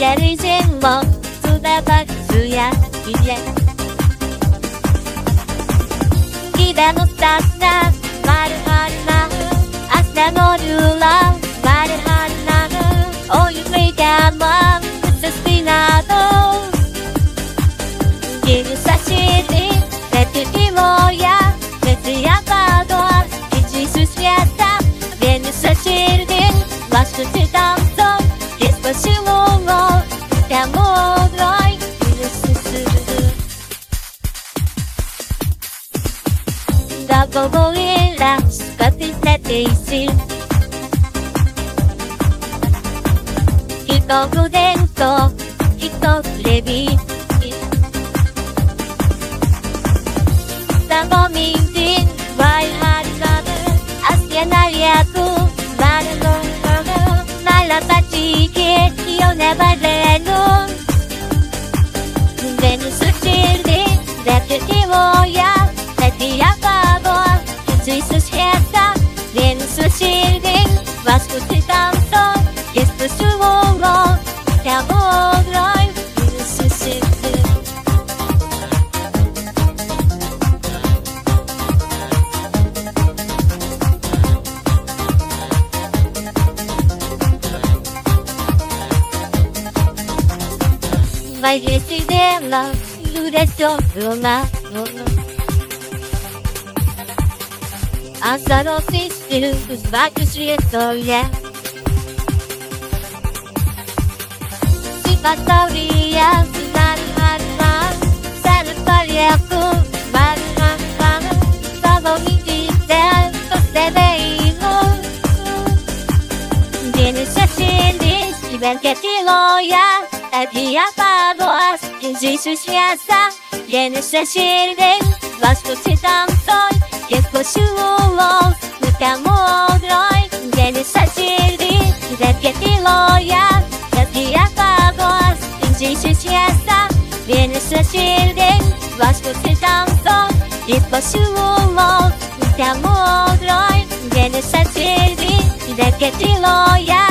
やりせんもつだばすやきできだのたったまるはるな明日のルーラーまるはるなおゆめだまむすすきなど bago lang Kapit na daisy Ito guden ko Ito lebi Sa pamindin Why hard lover As yan ari ako Malalong girl Malapachike You'll never let go sus jetas, bien sus sirven, vas usted tanto, esto es su honor, te adoro. Vai residerla, dure sopra una, una. Azar o sesleri hız ver küsriye söyle. Sifat tavriye süzen harman. Serifler yakın ben hankanım. Salami cidden fıstebeyim. Yeni seçildi ben ketiloya. Hediye padoas, izi süsyasa. Yeni seçildi. Vasco sidan sol, yaklaşıyor. koją, kasgi ją paguos, tinčiai šviesą, vienišą širdį, blaškusi tamso, jis pašilumos, temų audroj, vienišą širdį, degė tyloje,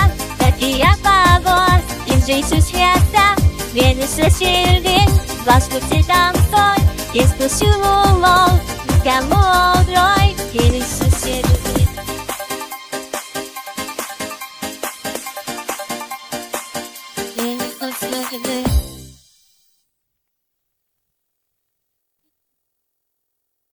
kasgi ją paguos, tinčiai šviesą, vienišą širdį, blaškusi tamso, jis pašilumos, temų audroj. love, love.